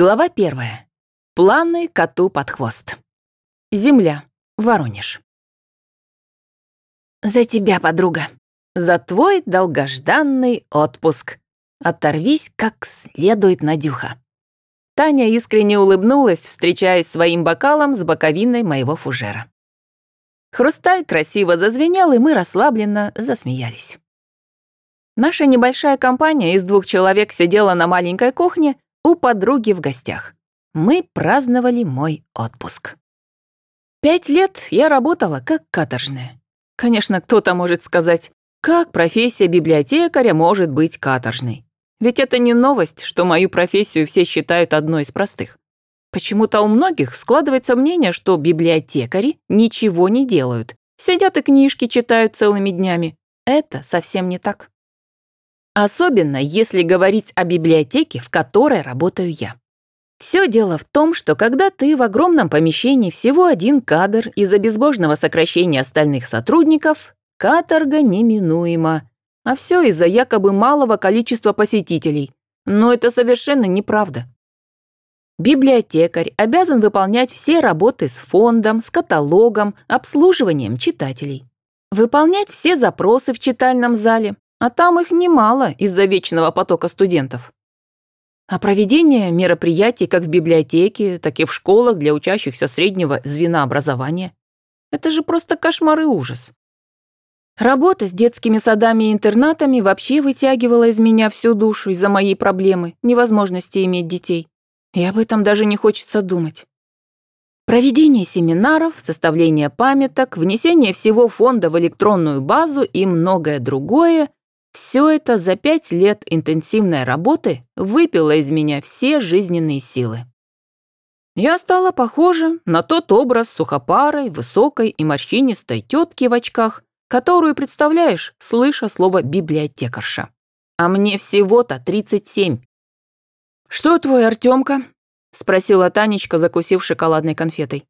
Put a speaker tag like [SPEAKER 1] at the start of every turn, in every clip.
[SPEAKER 1] Глава первая. Планы коту под хвост. Земля. Воронеж. За тебя, подруга. За твой долгожданный отпуск. Оторвись как следует, Надюха. Таня искренне улыбнулась, встречаясь своим бокалом с боковиной моего фужера. Хрусталь красиво зазвенел, и мы расслабленно засмеялись. Наша небольшая компания из двух человек сидела на маленькой кухне, у подруги в гостях. Мы праздновали мой отпуск. Пять лет я работала как каторжная. Конечно, кто-то может сказать, как профессия библиотекаря может быть каторжной. Ведь это не новость, что мою профессию все считают одной из простых. Почему-то у многих складывается мнение, что библиотекари ничего не делают, сидят и книжки читают целыми днями. Это совсем не так. Особенно, если говорить о библиотеке, в которой работаю я. Все дело в том, что когда ты в огромном помещении всего один кадр из-за безбожного сокращения остальных сотрудников, каторга неминуема. А все из-за якобы малого количества посетителей. Но это совершенно неправда. Библиотекарь обязан выполнять все работы с фондом, с каталогом, обслуживанием читателей. Выполнять все запросы в читальном зале, а там их немало из-за вечного потока студентов. А проведение мероприятий как в библиотеке, так и в школах для учащихся среднего звена образования – это же просто кошмар и ужас. Работа с детскими садами и интернатами вообще вытягивала из меня всю душу из-за моей проблемы, невозможности иметь детей. И об этом даже не хочется думать. Проведение семинаров, составление памяток, внесение всего фонда в электронную базу и многое другое все это за пять лет интенсивной работы выпило из меня все жизненные силы. Я стала похожа на тот образ сухопарой, высокой и морщинистой тетки в очках, которую представляешь, слыша слово «библиотекарша». А мне всего-то 37. «Что твой, Артемка?» — спросила Танечка, закусив шоколадной конфетой.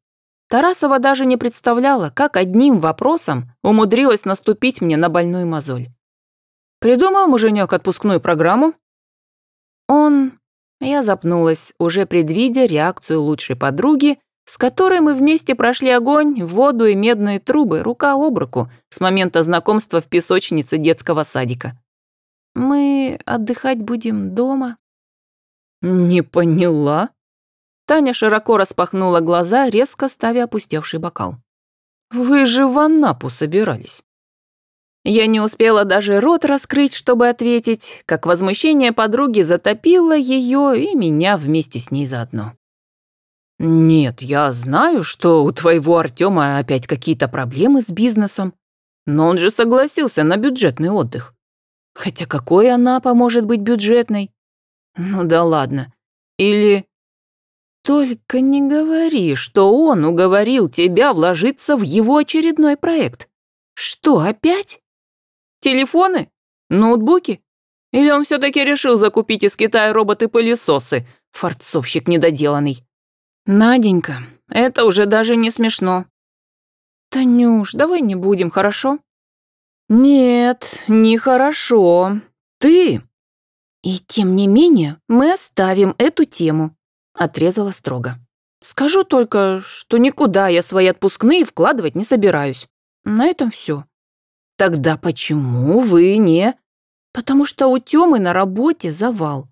[SPEAKER 1] Тарасова даже не представляла, как одним вопросом умудрилась наступить мне на больную мозоль. Придумал муженек отпускную программу? Он... Я запнулась, уже предвидя реакцию лучшей подруги, с которой мы вместе прошли огонь, воду и медные трубы, рука об руку, с момента знакомства в песочнице детского садика. «Мы отдыхать будем дома?» «Не поняла?» Таня широко распахнула глаза, резко ставя опустевший бокал. «Вы же в Анапу собирались». Я не успела даже рот раскрыть, чтобы ответить, как возмущение подруги затопило ее и меня вместе с ней заодно. «Нет, я знаю, что у твоего Артема опять какие-то проблемы с бизнесом, но он же согласился на бюджетный отдых. Хотя какой она поможет быть бюджетной? Ну да ладно. Или... Только не говори, что он уговорил тебя вложиться в его очередной проект. Что, опять? Телефоны? Ноутбуки? Или он все-таки решил закупить из Китая роботы-пылесосы? Форцовщик недоделанный. Наденька, это уже даже не смешно. Танюш, давай не будем, хорошо? Нет, нехорошо. Ты... И тем не менее мы оставим эту тему, отрезала строго. Скажу только, что никуда я свои отпускные вкладывать не собираюсь. На этом все. Тогда почему вы не... Потому что у Тёмы на работе завал.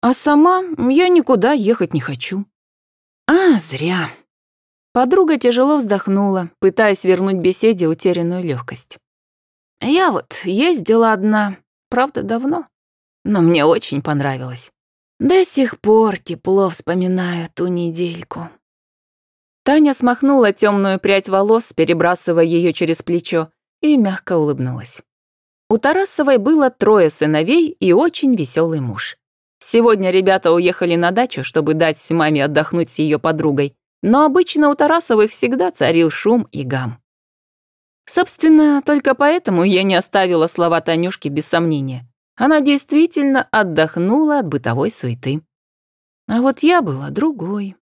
[SPEAKER 1] А сама я никуда ехать не хочу. А, зря. Подруга тяжело вздохнула, пытаясь вернуть беседе утерянную легкость. Я вот ездила одна, правда, давно, но мне очень понравилось. До сих пор тепло вспоминаю ту недельку. Таня смахнула темную прядь волос, перебрасывая ее через плечо, и мягко улыбнулась. У Тарасовой было трое сыновей и очень веселый муж. Сегодня ребята уехали на дачу, чтобы дать маме отдохнуть с ее подругой, но обычно у Тарасовых всегда царил шум и гам. Собственно, только поэтому я не оставила слова Танюшки без сомнения. Она действительно отдохнула от бытовой суеты. А вот я была другой.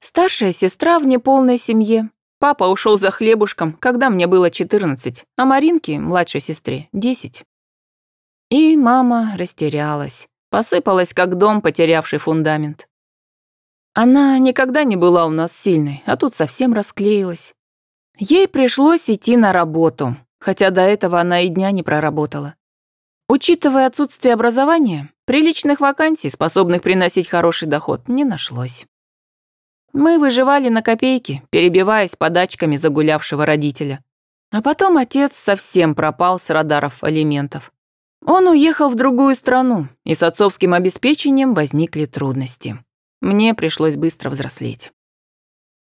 [SPEAKER 1] Старшая сестра в неполной семье, Папа ушел за хлебушком, когда мне было 14, а Маринке, младшей сестре, 10. И мама растерялась, посыпалась, как дом, потерявший фундамент. Она никогда не была у нас сильной, а тут совсем расклеилась. Ей пришлось идти на работу, хотя до этого она и дня не проработала. Учитывая отсутствие образования, приличных вакансий, способных приносить хороший доход, не нашлось. Мы выживали на копейки, перебиваясь подачками загулявшего родителя. А потом отец совсем пропал с радаров алиментов. Он уехал в другую страну, и с отцовским обеспечением возникли трудности. Мне пришлось быстро взрослеть.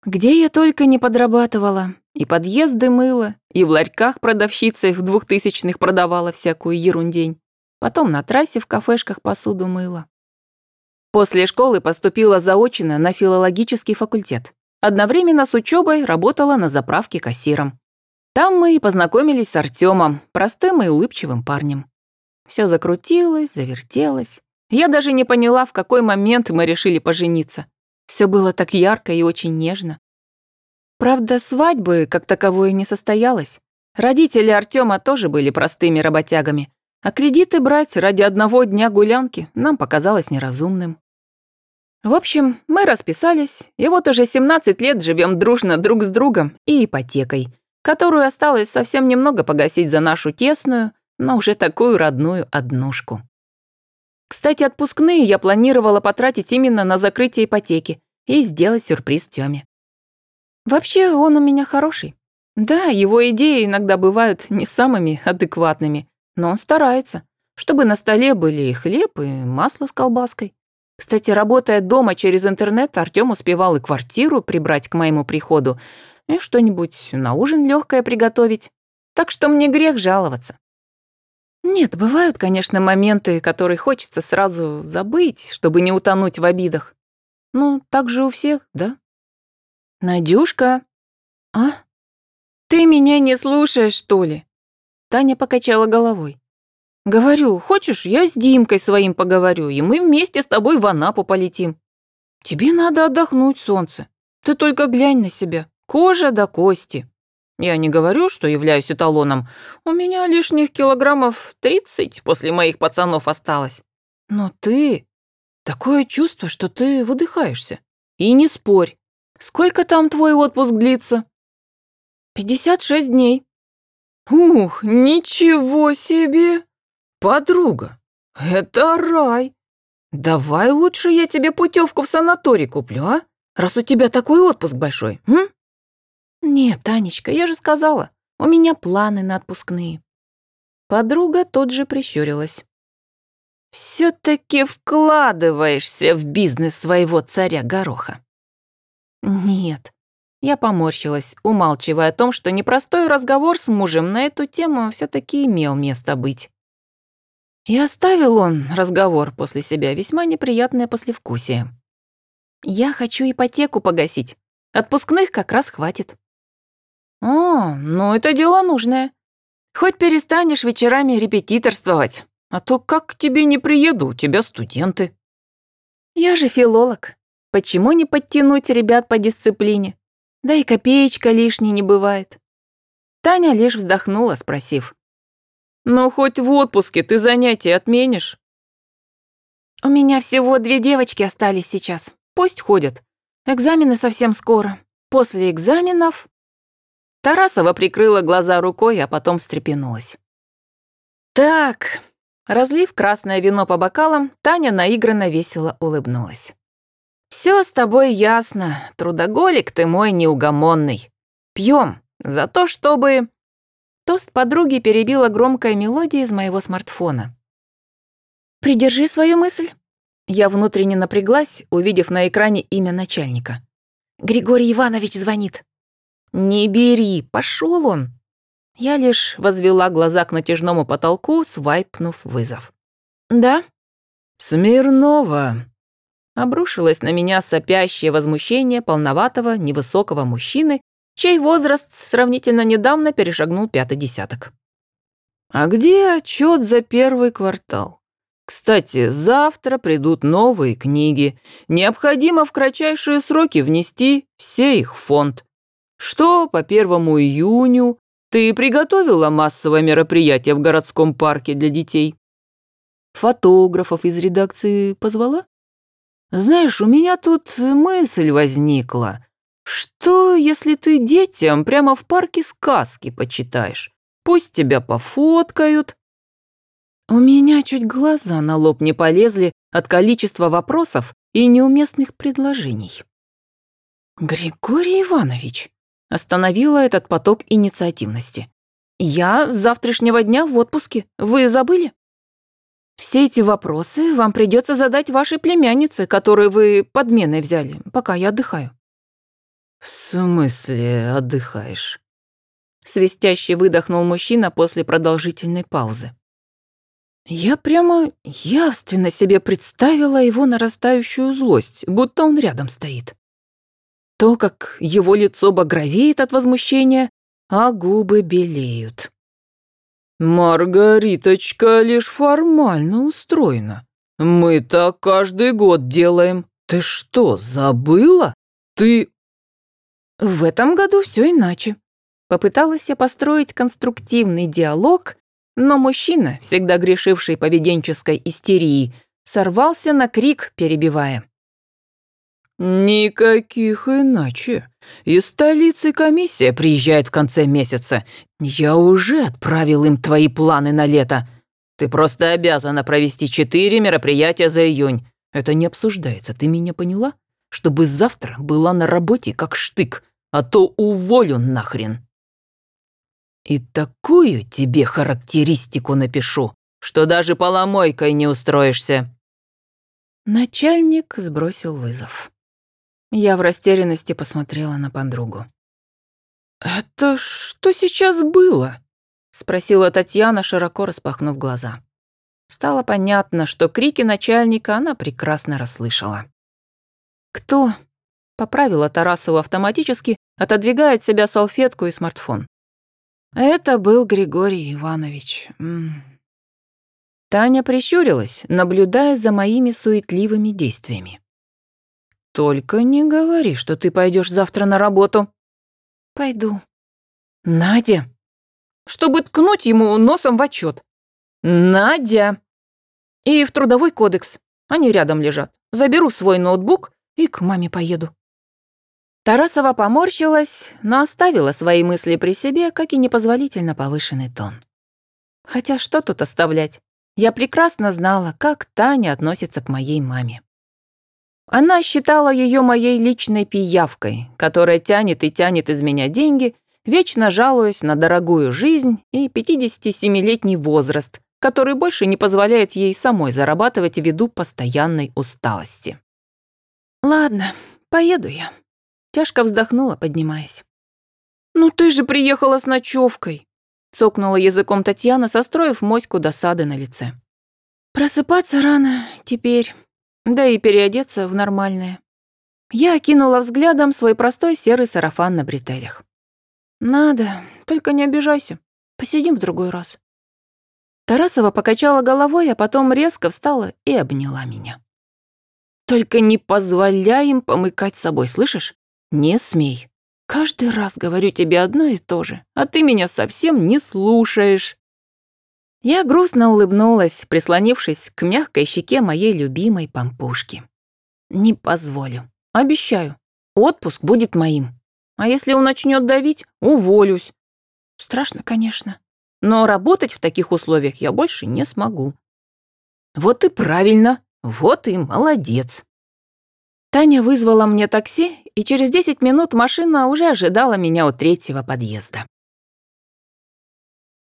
[SPEAKER 1] Где я только не подрабатывала, и подъезды мыла, и в ларьках продавщицей в двухтысячных продавала всякую ерундень. Потом на трассе в кафешках посуду мыла. После школы поступила заочно на филологический факультет. Одновременно с учебой работала на заправке кассиром. Там мы и познакомились с Артемом, простым и улыбчивым парнем. Все закрутилось, завертелось. Я даже не поняла, в какой момент мы решили пожениться. Все было так ярко и очень нежно. Правда, свадьбы как таковой не состоялось. Родители Артема тоже были простыми работягами, а кредиты брать ради одного дня гулянки нам показалось неразумным. В общем, мы расписались, и вот уже 17 лет живем дружно друг с другом и ипотекой, которую осталось совсем немного погасить за нашу тесную, но уже такую родную однушку. Кстати, отпускные я планировала потратить именно на закрытие ипотеки и сделать сюрприз Тёме. Вообще, он у меня хороший. Да, его идеи иногда бывают не самыми адекватными, но он старается, чтобы на столе были и хлеб, и масло с колбаской. Кстати, работая дома через интернет, Артём успевал и квартиру прибрать к моему приходу, и что-нибудь на ужин легкое приготовить. Так что мне грех жаловаться. Нет, бывают, конечно, моменты, которые хочется сразу забыть, чтобы не утонуть в обидах. Ну, так же у всех, да? «Надюшка?» «А? Ты меня не слушаешь, что ли?» Таня покачала головой. «Говорю, хочешь, я с Димкой своим поговорю, и мы вместе с тобой в Анапу полетим. Тебе надо отдохнуть, солнце. Ты только глянь на себя, кожа до кости. Я не говорю, что являюсь эталоном. У меня лишних килограммов тридцать после моих пацанов осталось. Но ты... Такое чувство, что ты выдыхаешься. И не спорь, Сколько там твой отпуск длится? Пятьдесят шесть дней. Ух, ничего себе! Подруга, это рай. Давай лучше я тебе путевку в санаторий куплю, а? Раз у тебя такой отпуск большой, м? Нет, Танечка, я же сказала, у меня планы на отпускные. Подруга тут же прищурилась. «Все-таки вкладываешься в бизнес своего царя Гороха. Нет. Я поморщилась, умалчивая о том, что непростой разговор с мужем на эту тему все таки имел место быть. И оставил он разговор после себя весьма неприятное послевкусие. «Я хочу ипотеку погасить. Отпускных как раз хватит». «О, ну это дело нужное. Хоть перестанешь вечерами репетиторствовать, а то как к тебе не приеду, у тебя студенты». «Я же филолог. Почему не подтянуть ребят по дисциплине? Да и копеечка лишней не бывает. Таня лишь вздохнула, спросив. «Ну, хоть в отпуске ты занятия отменишь?» «У меня всего две девочки остались сейчас. Пусть ходят. Экзамены совсем скоро. После экзаменов...» Тарасова прикрыла глаза рукой, а потом встрепенулась. «Так...» Разлив красное вино по бокалам, Таня наигранно весело улыбнулась. Все с тобой ясно, трудоголик ты мой неугомонный. Пьем за то, чтобы...» Тост подруги перебила громкая мелодия из моего смартфона. «Придержи свою мысль». Я внутренне напряглась, увидев на экране имя начальника. «Григорий Иванович звонит». «Не бери, пошел он». Я лишь возвела глаза к натяжному потолку, свайпнув вызов. «Да?»
[SPEAKER 2] «Смирнова»,
[SPEAKER 1] Обрушилось на меня сопящее возмущение полноватого, невысокого мужчины, чей возраст сравнительно недавно перешагнул пятый десяток.
[SPEAKER 2] «А где отчет за первый квартал? Кстати, завтра придут новые книги. Необходимо в кратчайшие сроки внести все их в фонд. Что по первому июню? Ты приготовила массовое мероприятие в городском парке для детей? Фотографов из редакции позвала? Знаешь, у меня тут мысль возникла. Что, если ты детям прямо в парке сказки почитаешь? Пусть тебя пофоткают». У меня чуть глаза на лоб не полезли от количества вопросов и неуместных предложений. «Григорий Иванович», остановила этот поток инициативности. «Я с завтрашнего дня в отпуске. Вы забыли?» «Все эти вопросы вам придется задать вашей племяннице, которую вы подменой взяли, пока я отдыхаю». «В смысле отдыхаешь?» Свистяще выдохнул мужчина после продолжительной паузы. Я прямо явственно себе представила его нарастающую злость, будто он рядом стоит. То, как его лицо багровеет от возмущения, а губы белеют. «Маргариточка лишь формально устроена. Мы так каждый год делаем. Ты что, забыла? Ты...» В этом году все иначе. Попыталась я построить конструктивный диалог, но мужчина, всегда грешивший поведенческой истерией, сорвался на крик, перебивая. «Никаких иначе. Из столицы комиссия приезжает в конце месяца. Я уже отправил им твои планы на лето. Ты просто обязана провести четыре мероприятия за июнь. Это не обсуждается, ты меня поняла? Чтобы завтра была на работе как штык, а то уволю нахрен. И такую тебе характеристику напишу, что даже поломойкой не устроишься». Начальник сбросил вызов. Я в растерянности посмотрела на подругу. «Это что сейчас было?» — спросила Татьяна, широко распахнув глаза. Стало понятно, что крики начальника она прекрасно расслышала. «Кто?» — поправила Тарасову автоматически, отодвигая от себя салфетку и смартфон. «Это был Григорий Иванович». Таня прищурилась, наблюдая за моими суетливыми действиями. «Только не говори, что ты пойдешь завтра на работу». «Пойду». «Надя!» «Чтобы ткнуть ему носом в отчет. «Надя!» «И в трудовой кодекс. Они рядом лежат. Заберу свой ноутбук и к маме поеду». Тарасова поморщилась, но оставила свои мысли при себе, как и непозволительно повышенный тон. Хотя что тут оставлять? Я прекрасно знала, как Таня относится к моей маме. Она считала ее моей личной пиявкой, которая тянет и тянет из меня деньги, вечно жалуясь на дорогую жизнь и 57-летний возраст, который больше не позволяет ей самой зарабатывать ввиду постоянной усталости. «Ладно, поеду я», — тяжко вздохнула, поднимаясь. «Ну ты же приехала с ночевкой», — цокнула языком Татьяна, состроив моську досады на лице. «Просыпаться рано теперь да и переодеться в нормальное. Я окинула взглядом свой простой серый сарафан на бретелях. «Надо, только не обижайся. Посидим в другой раз». Тарасова покачала головой, а потом резко встала и обняла меня. «Только не позволяй им помыкать собой, слышишь? Не смей. Каждый раз говорю тебе одно и то же, а ты меня совсем не слушаешь». Я грустно улыбнулась, прислонившись к мягкой щеке моей любимой пампушки. «Не позволю. Обещаю. Отпуск будет моим. А если он начнет давить, уволюсь. Страшно, конечно. Но работать в таких условиях я больше не смогу». «Вот и правильно. Вот и молодец». Таня вызвала мне такси, и через 10 минут машина уже ожидала меня у третьего подъезда.